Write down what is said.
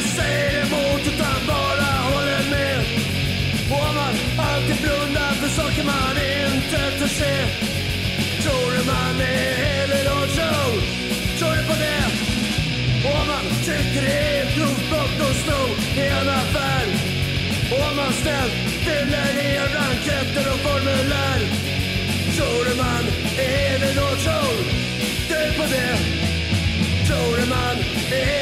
inte säger emot utan bara håller med. Och om man alltid blundar för saker man inte törs se. Tror du man är helig då? Tror, tror du på det? Och om man tycker det är ett grovt brott att sno i en affär. Och om man snällt fyller i blanketter och formulär. Tror du man är helig då? Tror du på det? Tror du man är helig